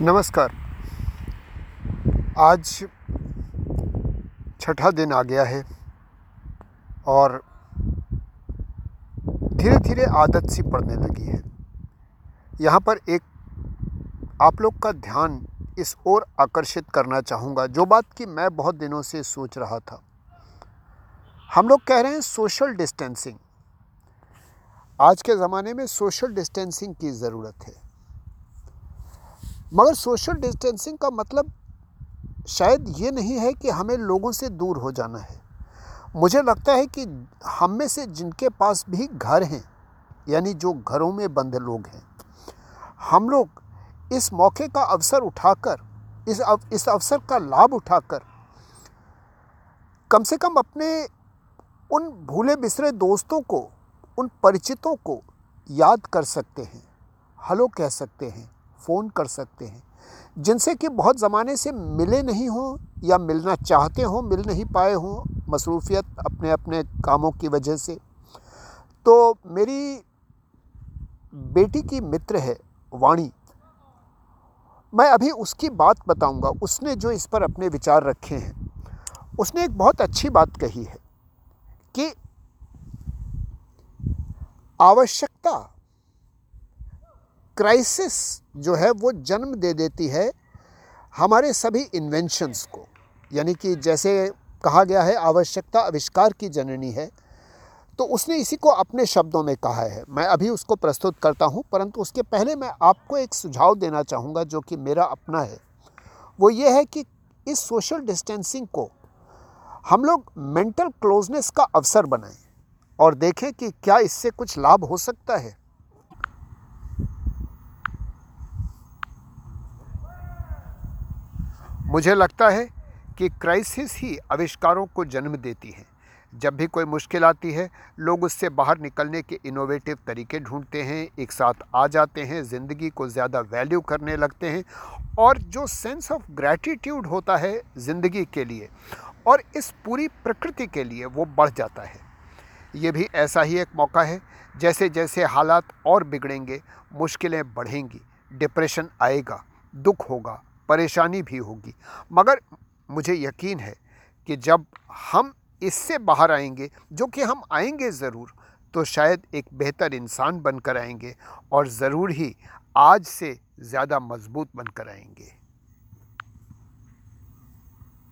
नमस्कार। आज छठा दिन आ गया है और धीरे धीरे आदत सी पड़ने लगी है। यहाँ पर एक आप लोग का ध्यान इस ओर आकर्षित करना चाहूँगा, जो बात कि मैं बहुत दिनों से सोच रहा था। हम लोग कह रहे हैं सोशल डिस्टेंसिंग आज के ज़माने में सोशल डिस्टेंसिंग की ज़रूरत है। मगर सोशल डिस्टेंसिंग का मतलब शायद ये नहीं है कि हमें लोगों से दूर हो जाना है। मुझे लगता है कि हम में से जिनके पास भी घर हैं यानी जो घरों में बंद लोग हैं हम लोग इस मौके का अवसर उठाकर इस अव, इस अवसर का लाभ उठाकर कम से कम अपने उन भूले बिसरे दोस्तों को उन परिचितों को याद कर सकते हैं हलो कह सकते हैं। फ़ोन कर सकते हैं। जिनसे कि बहुत ज़माने से मिले नहीं हों या मिलना चाहते हों, मिल नहीं पाए हों मसरूफियत अपने अपने कामों की वजह से। तो मेरी बेटी की मित्र है वाणी। मैं अभी उसकी बात बताऊँगा। उसने जो इस पर अपने विचार रखे हैं। उसने एक बहुत अच्छी बात कही है कि आवश्यकता क्राइसिस जो है वो जन्म दे देती है हमारे सभी इन्वेंशंस को। यानी कि जैसे कहा गया है, आवश्यकता आविष्कार की जननी है। तो उसने इसी को अपने शब्दों में कहा है। मैं अभी उसको प्रस्तुत करता हूँ, परंतु उसके पहले मैं आपको एक सुझाव देना चाहूँगा जो कि मेरा अपना है। वो ये है कि इस सोशल डिस्टेंसिंग को हम लोग मेंटल क्लोजनेस का अवसर बनाएँ और देखें कि क्या इससे कुछ लाभ हो सकता है। मुझे लगता है कि क्राइसिस ही आविष्कारों को जन्म देती है। जब भी कोई मुश्किल आती है, लोग उससे बाहर निकलने के इनोवेटिव तरीके ढूंढते हैं, एक साथ आ जाते हैं, ज़िंदगी को ज़्यादा वैल्यू करने लगते हैं और जो सेंस ऑफ़ ग्रैटिट्यूड होता है ज़िंदगी के लिए और इस पूरी प्रकृति के लिए वो बढ़ जाता है। ये भी ऐसा ही एक मौका है, जैसे जैसे हालात और बिगड़ेंगे, मुश्किलें बढ़ेंगी डिप्रेशन आएगा, दुख होगा परेशानी भी होगी। मगर मुझे यकीन है कि जब हम इससे बाहर आएँगे, जो कि हम आएँगे ज़रूर तो शायद एक बेहतर इंसान बनकर आएँगे और ज़रूर ही आज से ज़्यादा मज़बूत बनकर आएँगे।